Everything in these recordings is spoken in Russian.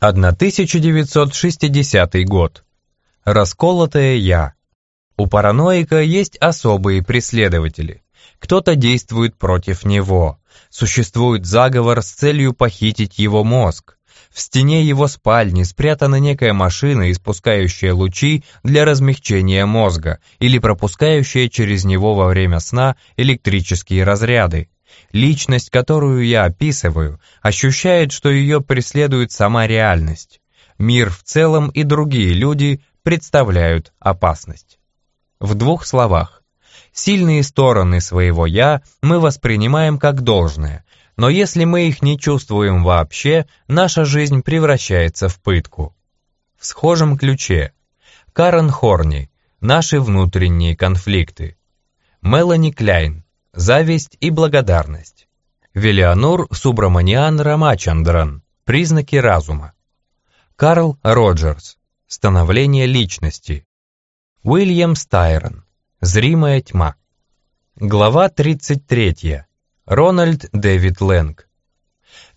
1960 год. Расколотое «я». У параноика есть особые преследователи. Кто-то действует против него. Существует заговор с целью похитить его мозг. В стене его спальни спрятана некая машина, испускающая лучи для размягчения мозга или пропускающая через него во время сна электрические разряды. Личность, которую я описываю, ощущает, что ее преследует сама реальность. Мир в целом и другие люди представляют опасность. В двух словах. Сильные стороны своего «я» мы воспринимаем как должное, но если мы их не чувствуем вообще, наша жизнь превращается в пытку. В схожем ключе. Карен Хорни. Наши внутренние конфликты. Мелани Кляйн. Зависть и благодарность. Велианур Субраманиан Рамачандран. Признаки разума. Карл Роджерс. Становление личности. Уильям Стайрон. Зримая тьма. Глава 33. Рональд Дэвид Лэнг.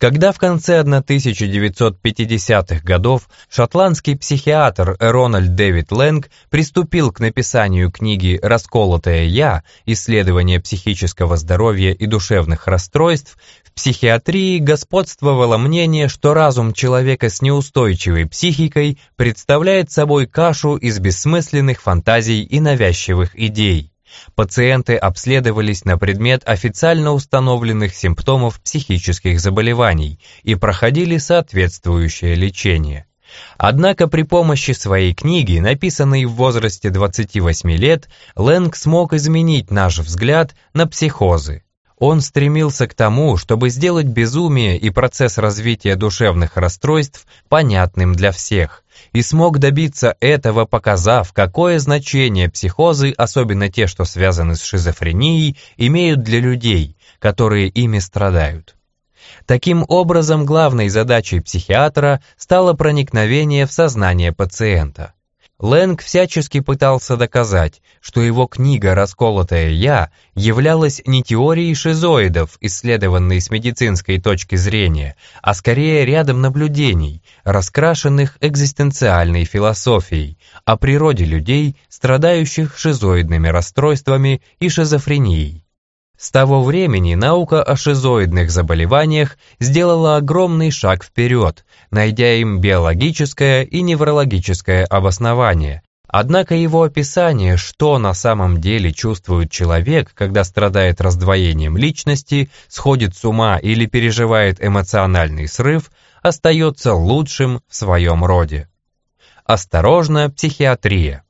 Когда в конце 1950-х годов шотландский психиатр Рональд Дэвид Лэнг приступил к написанию книги «Расколотое я. Исследование психического здоровья и душевных расстройств», в психиатрии господствовало мнение, что разум человека с неустойчивой психикой представляет собой кашу из бессмысленных фантазий и навязчивых идей. Пациенты обследовались на предмет официально установленных симптомов психических заболеваний и проходили соответствующее лечение. Однако при помощи своей книги, написанной в возрасте 28 лет, Лэнг смог изменить наш взгляд на психозы. Он стремился к тому, чтобы сделать безумие и процесс развития душевных расстройств понятным для всех, и смог добиться этого, показав, какое значение психозы, особенно те, что связаны с шизофренией, имеют для людей, которые ими страдают. Таким образом, главной задачей психиатра стало проникновение в сознание пациента – Лэнг всячески пытался доказать, что его книга «Расколотое Я» являлась не теорией шизоидов, исследованной с медицинской точки зрения, а скорее рядом наблюдений, раскрашенных экзистенциальной философией, о природе людей, страдающих шизоидными расстройствами и шизофренией. С того времени наука о шизоидных заболеваниях сделала огромный шаг вперед, найдя им биологическое и неврологическое обоснование. Однако его описание, что на самом деле чувствует человек, когда страдает раздвоением личности, сходит с ума или переживает эмоциональный срыв, остается лучшим в своем роде. Осторожно, психиатрия.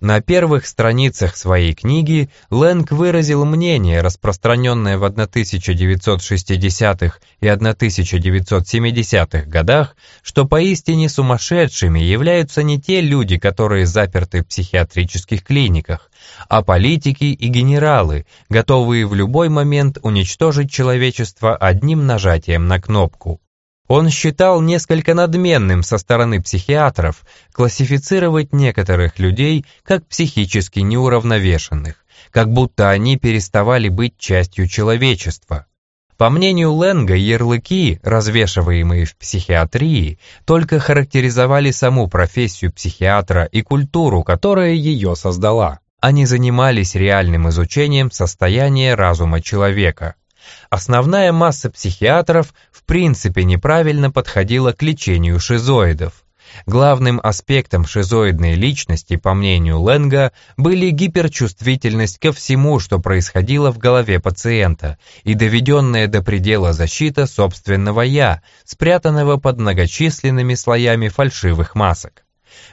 На первых страницах своей книги Лэнг выразил мнение, распространенное в 1960-х и 1970-х годах, что поистине сумасшедшими являются не те люди, которые заперты в психиатрических клиниках, а политики и генералы, готовые в любой момент уничтожить человечество одним нажатием на кнопку. Он считал несколько надменным со стороны психиатров классифицировать некоторых людей как психически неуравновешенных, как будто они переставали быть частью человечества. По мнению Ленга, ярлыки, развешиваемые в психиатрии, только характеризовали саму профессию психиатра и культуру, которая ее создала. Они занимались реальным изучением состояния разума человека. Основная масса психиатров принципе неправильно подходила к лечению шизоидов. Главным аспектом шизоидной личности, по мнению Ленга, были гиперчувствительность ко всему, что происходило в голове пациента, и доведенная до предела защита собственного «я», спрятанного под многочисленными слоями фальшивых масок.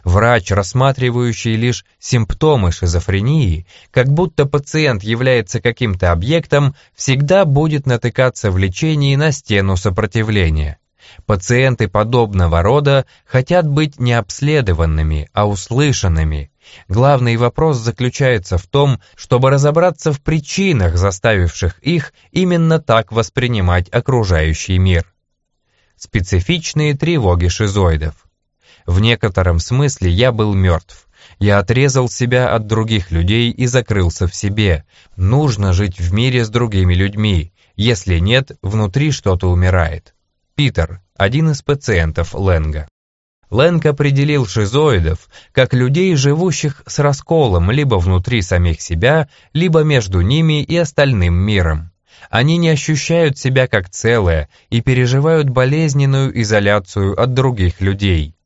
Врач, рассматривающий лишь симптомы шизофрении, как будто пациент является каким-то объектом, всегда будет натыкаться в лечении на стену сопротивления. Пациенты подобного рода хотят быть не обследованными, а услышанными. Главный вопрос заключается в том, чтобы разобраться в причинах, заставивших их именно так воспринимать окружающий мир. Специфичные тревоги шизоидов. В некотором смысле я был мертв. Я отрезал себя от других людей и закрылся в себе. Нужно жить в мире с другими людьми. Если нет, внутри что-то умирает. Питер, один из пациентов Ленга. Лэнг определил шизоидов как людей, живущих с расколом либо внутри самих себя, либо между ними и остальным миром. Они не ощущают себя как целое и переживают болезненную изоляцию от других людей.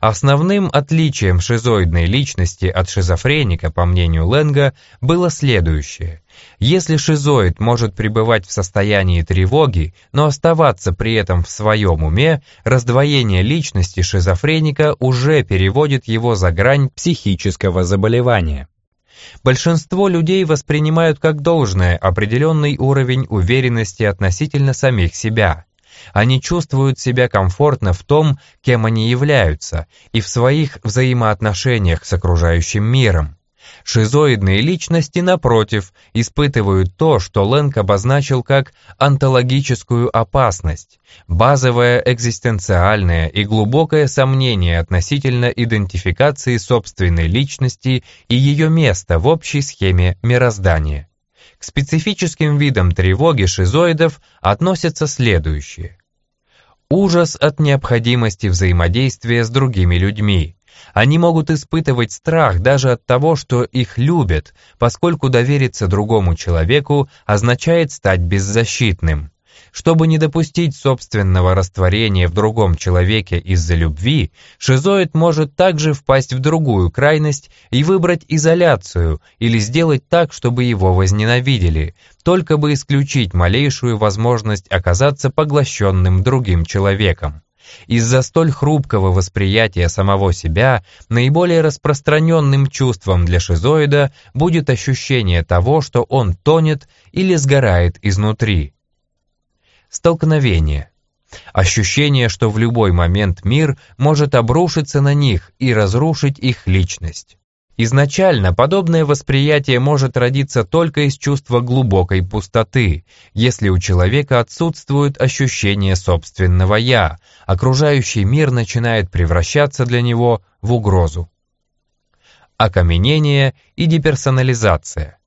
Основным отличием шизоидной личности от шизофреника, по мнению Ленга, было следующее. Если шизоид может пребывать в состоянии тревоги, но оставаться при этом в своем уме, раздвоение личности шизофреника уже переводит его за грань психического заболевания. Большинство людей воспринимают как должное определенный уровень уверенности относительно самих себя – они чувствуют себя комфортно в том, кем они являются, и в своих взаимоотношениях с окружающим миром. Шизоидные личности, напротив, испытывают то, что Лэнг обозначил как онтологическую опасность, базовое экзистенциальное и глубокое сомнение относительно идентификации собственной личности и ее места в общей схеме мироздания. К специфическим видам тревоги шизоидов относятся следующие. Ужас от необходимости взаимодействия с другими людьми. Они могут испытывать страх даже от того, что их любят, поскольку довериться другому человеку означает стать беззащитным. Чтобы не допустить собственного растворения в другом человеке из-за любви, шизоид может также впасть в другую крайность и выбрать изоляцию или сделать так, чтобы его возненавидели, только бы исключить малейшую возможность оказаться поглощенным другим человеком. Из-за столь хрупкого восприятия самого себя наиболее распространенным чувством для шизоида будет ощущение того, что он тонет или сгорает изнутри. Столкновение. Ощущение, что в любой момент мир может обрушиться на них и разрушить их личность. Изначально подобное восприятие может родиться только из чувства глубокой пустоты, если у человека отсутствует ощущение собственного «я», окружающий мир начинает превращаться для него в угрозу. Окаменение и деперсонализация.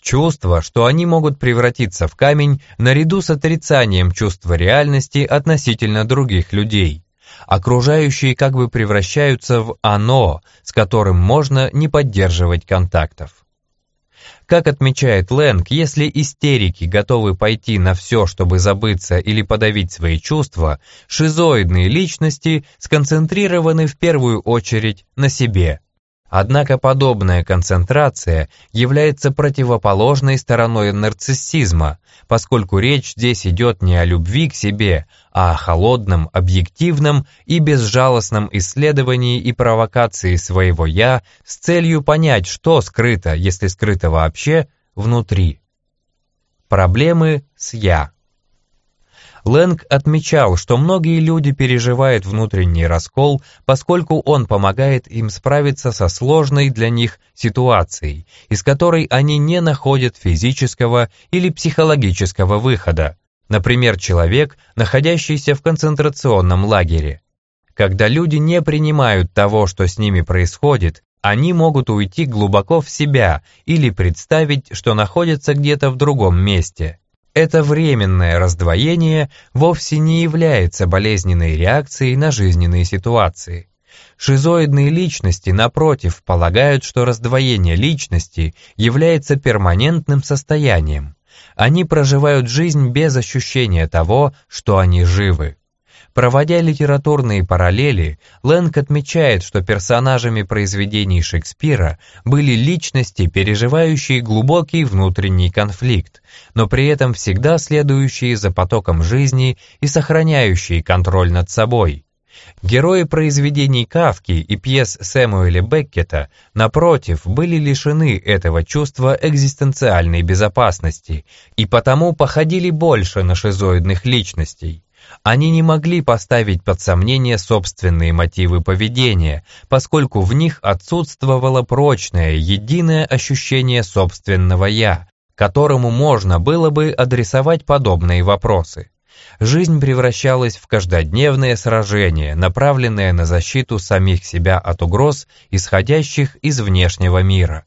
Чувство, что они могут превратиться в камень наряду с отрицанием чувства реальности относительно других людей. Окружающие как бы превращаются в «оно», с которым можно не поддерживать контактов. Как отмечает Лэнг, если истерики готовы пойти на все, чтобы забыться или подавить свои чувства, шизоидные личности сконцентрированы в первую очередь на себе – Однако подобная концентрация является противоположной стороной нарциссизма, поскольку речь здесь идет не о любви к себе, а о холодном, объективном и безжалостном исследовании и провокации своего «я» с целью понять, что скрыто, если скрыто вообще, внутри. Проблемы с «я». Лэнг отмечал, что многие люди переживают внутренний раскол, поскольку он помогает им справиться со сложной для них ситуацией, из которой они не находят физического или психологического выхода. Например, человек, находящийся в концентрационном лагере. Когда люди не принимают того, что с ними происходит, они могут уйти глубоко в себя или представить, что находятся где-то в другом месте. Это временное раздвоение вовсе не является болезненной реакцией на жизненные ситуации. Шизоидные личности, напротив, полагают, что раздвоение личности является перманентным состоянием. Они проживают жизнь без ощущения того, что они живы. Проводя литературные параллели, Лэнг отмечает, что персонажами произведений Шекспира были личности, переживающие глубокий внутренний конфликт, но при этом всегда следующие за потоком жизни и сохраняющие контроль над собой. Герои произведений Кавки и пьес Сэмуэля Беккета, напротив, были лишены этого чувства экзистенциальной безопасности и потому походили больше на шизоидных личностей. Они не могли поставить под сомнение собственные мотивы поведения, поскольку в них отсутствовало прочное, единое ощущение собственного «я», которому можно было бы адресовать подобные вопросы. Жизнь превращалась в каждодневное сражение, направленное на защиту самих себя от угроз, исходящих из внешнего мира.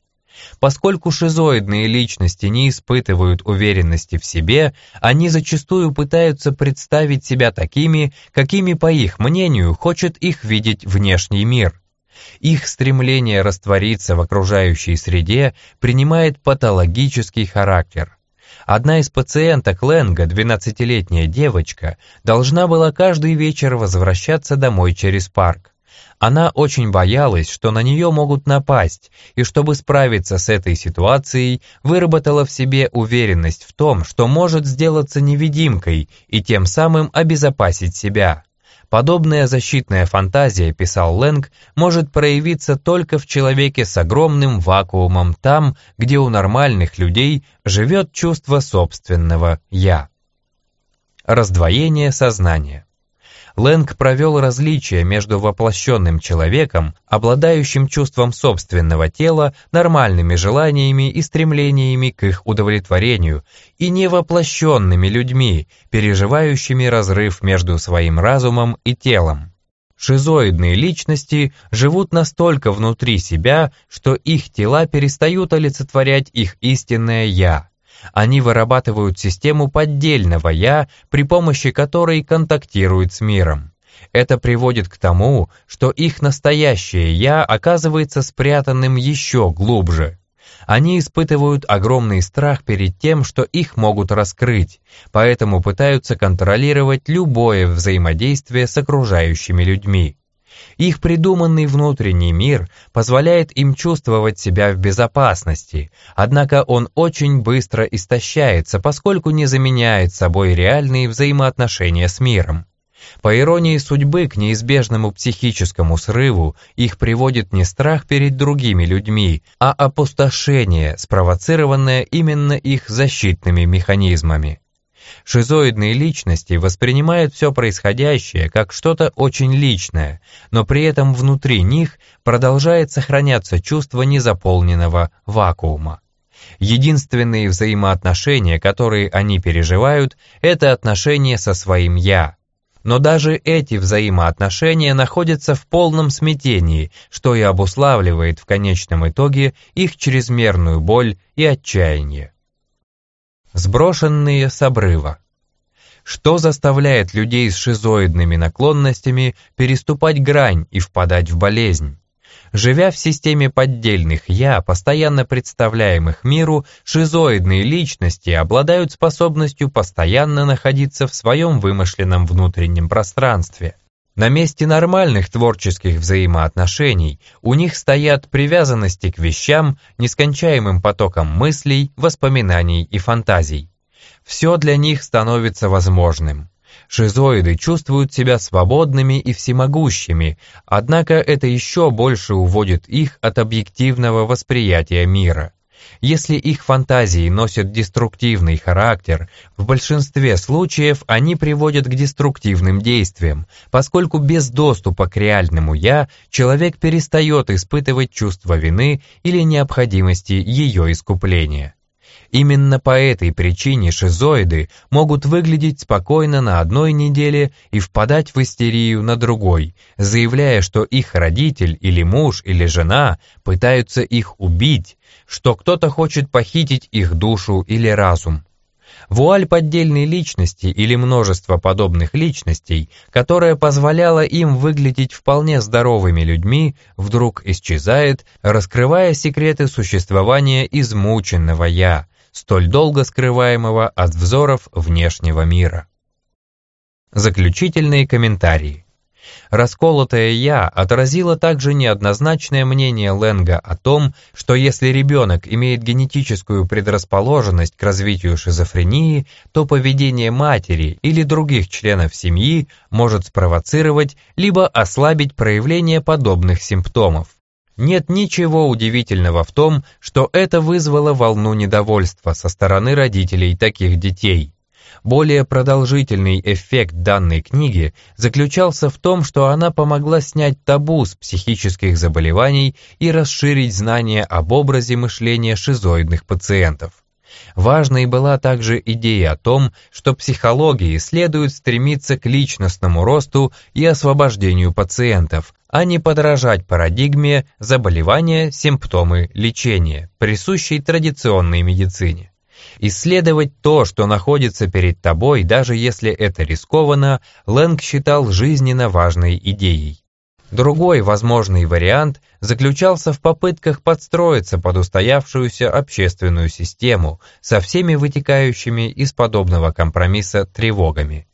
Поскольку шизоидные личности не испытывают уверенности в себе, они зачастую пытаются представить себя такими, какими, по их мнению, хочет их видеть внешний мир. Их стремление раствориться в окружающей среде принимает патологический характер. Одна из пациенток Ленга, 12-летняя девочка, должна была каждый вечер возвращаться домой через парк. Она очень боялась, что на нее могут напасть, и чтобы справиться с этой ситуацией, выработала в себе уверенность в том, что может сделаться невидимкой и тем самым обезопасить себя. Подобная защитная фантазия, писал Лэнг, может проявиться только в человеке с огромным вакуумом там, где у нормальных людей живет чувство собственного «я». Раздвоение сознания. Лэнг провел различие между воплощенным человеком, обладающим чувством собственного тела, нормальными желаниями и стремлениями к их удовлетворению, и невоплощенными людьми, переживающими разрыв между своим разумом и телом. Шизоидные личности живут настолько внутри себя, что их тела перестают олицетворять их истинное «я», они вырабатывают систему поддельного «я», при помощи которой контактируют с миром. Это приводит к тому, что их настоящее «я» оказывается спрятанным еще глубже. Они испытывают огромный страх перед тем, что их могут раскрыть, поэтому пытаются контролировать любое взаимодействие с окружающими людьми. Их придуманный внутренний мир позволяет им чувствовать себя в безопасности, однако он очень быстро истощается, поскольку не заменяет собой реальные взаимоотношения с миром. По иронии судьбы, к неизбежному психическому срыву их приводит не страх перед другими людьми, а опустошение, спровоцированное именно их защитными механизмами. Шизоидные личности воспринимают все происходящее как что-то очень личное, но при этом внутри них продолжает сохраняться чувство незаполненного вакуума. Единственные взаимоотношения, которые они переживают, это отношения со своим «я». Но даже эти взаимоотношения находятся в полном смятении, что и обуславливает в конечном итоге их чрезмерную боль и отчаяние. Сброшенные с обрыва. Что заставляет людей с шизоидными наклонностями переступать грань и впадать в болезнь? Живя в системе поддельных «я», постоянно представляемых миру, шизоидные личности обладают способностью постоянно находиться в своем вымышленном внутреннем пространстве. На месте нормальных творческих взаимоотношений у них стоят привязанности к вещам, нескончаемым потоком мыслей, воспоминаний и фантазий. Все для них становится возможным. Шизоиды чувствуют себя свободными и всемогущими, однако это еще больше уводит их от объективного восприятия мира. Если их фантазии носят деструктивный характер, в большинстве случаев они приводят к деструктивным действиям, поскольку без доступа к реальному «я» человек перестает испытывать чувство вины или необходимости ее искупления. Именно по этой причине шизоиды могут выглядеть спокойно на одной неделе и впадать в истерию на другой, заявляя, что их родитель или муж или жена пытаются их убить, что кто-то хочет похитить их душу или разум. Вуаль поддельной личности или множество подобных личностей, которая позволяла им выглядеть вполне здоровыми людьми, вдруг исчезает, раскрывая секреты существования измученного «я», столь долго скрываемого от взоров внешнего мира. Заключительные комментарии. Расколотое «я» отразило также неоднозначное мнение Ленга о том, что если ребенок имеет генетическую предрасположенность к развитию шизофрении, то поведение матери или других членов семьи может спровоцировать либо ослабить проявление подобных симптомов. Нет ничего удивительного в том, что это вызвало волну недовольства со стороны родителей таких детей. Более продолжительный эффект данной книги заключался в том, что она помогла снять табу с психических заболеваний и расширить знания об образе мышления шизоидных пациентов. Важной была также идея о том, что психологии следует стремиться к личностному росту и освобождению пациентов, а не подражать парадигме заболевания, симптомы, лечения, присущей традиционной медицине. Исследовать то, что находится перед тобой, даже если это рискованно, Лэнг считал жизненно важной идеей. Другой возможный вариант заключался в попытках подстроиться под устоявшуюся общественную систему со всеми вытекающими из подобного компромисса тревогами.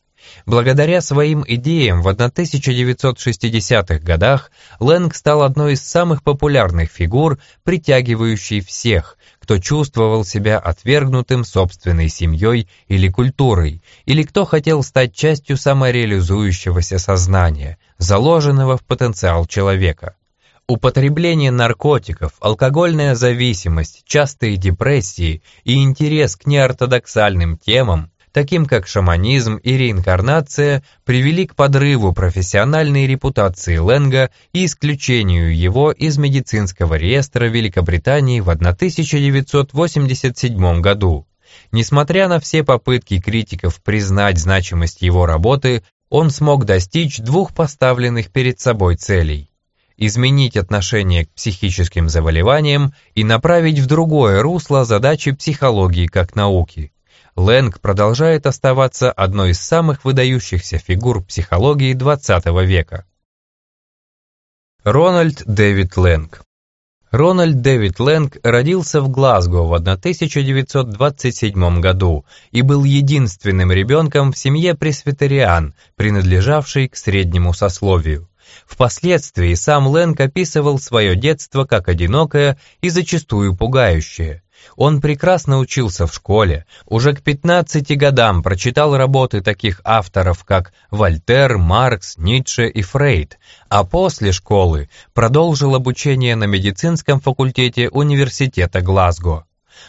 Благодаря своим идеям в 1960-х годах Лэнг стал одной из самых популярных фигур, притягивающей всех, кто чувствовал себя отвергнутым собственной семьей или культурой, или кто хотел стать частью самореализующегося сознания, заложенного в потенциал человека. Употребление наркотиков, алкогольная зависимость, частые депрессии и интерес к неортодоксальным темам таким как шаманизм и реинкарнация, привели к подрыву профессиональной репутации Ленга и исключению его из медицинского реестра Великобритании в 1987 году. Несмотря на все попытки критиков признать значимость его работы, он смог достичь двух поставленных перед собой целей изменить отношение к психическим заболеваниям и направить в другое русло задачи психологии как науки. Лэнг продолжает оставаться одной из самых выдающихся фигур психологии XX века. Рональд Дэвид Лэнг Рональд Дэвид Лэнг родился в Глазго в 1927 году и был единственным ребенком в семье пресвитериан, принадлежавшей к среднему сословию. Впоследствии сам Лэнг описывал свое детство как одинокое и зачастую пугающее. Он прекрасно учился в школе, уже к 15 годам прочитал работы таких авторов, как Вольтер, Маркс, Ницше и Фрейд, а после школы продолжил обучение на медицинском факультете университета Глазго.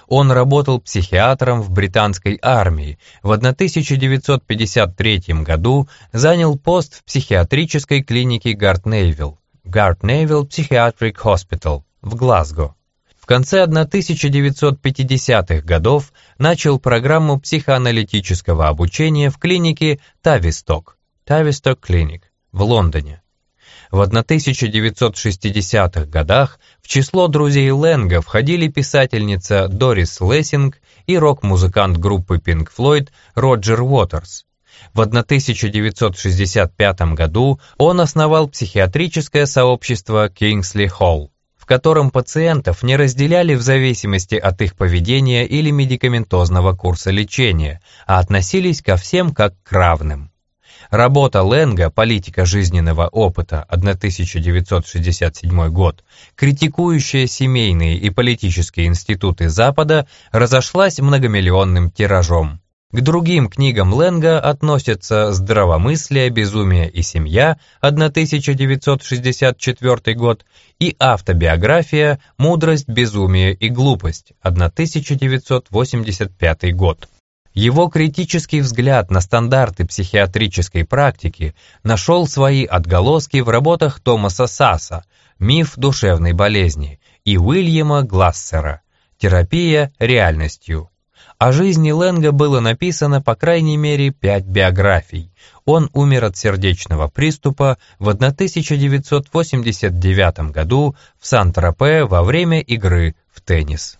Он работал психиатром в британской армии. В 1953 году занял пост в психиатрической клинике Гартнейвилл, Гартнейвилл Psychiatric Hospital в Глазго конце 1950-х годов начал программу психоаналитического обучения в клинике Тависток, Тависток Клиник, в Лондоне. В 1960-х годах в число друзей Лэнга входили писательница Дорис Лессинг и рок-музыкант группы Pink Floyd Роджер Уотерс. В 1965 году он основал психиатрическое сообщество Кингсли Холл котором пациентов не разделяли в зависимости от их поведения или медикаментозного курса лечения, а относились ко всем как к равным. Работа Ленга «Политика жизненного опыта» 1967 год, критикующая семейные и политические институты Запада, разошлась многомиллионным тиражом. К другим книгам Ленга относятся «Здравомыслие, безумие и семья» 1964 год и автобиография «Мудрость, безумие и глупость» 1985 год. Его критический взгляд на стандарты психиатрической практики нашел свои отголоски в работах Томаса Саса «Миф душевной болезни» и Уильяма Глассера «Терапия реальностью». О жизни Ленга было написано по крайней мере пять биографий. Он умер от сердечного приступа в 1989 году в Сан-Тропе во время игры в теннис.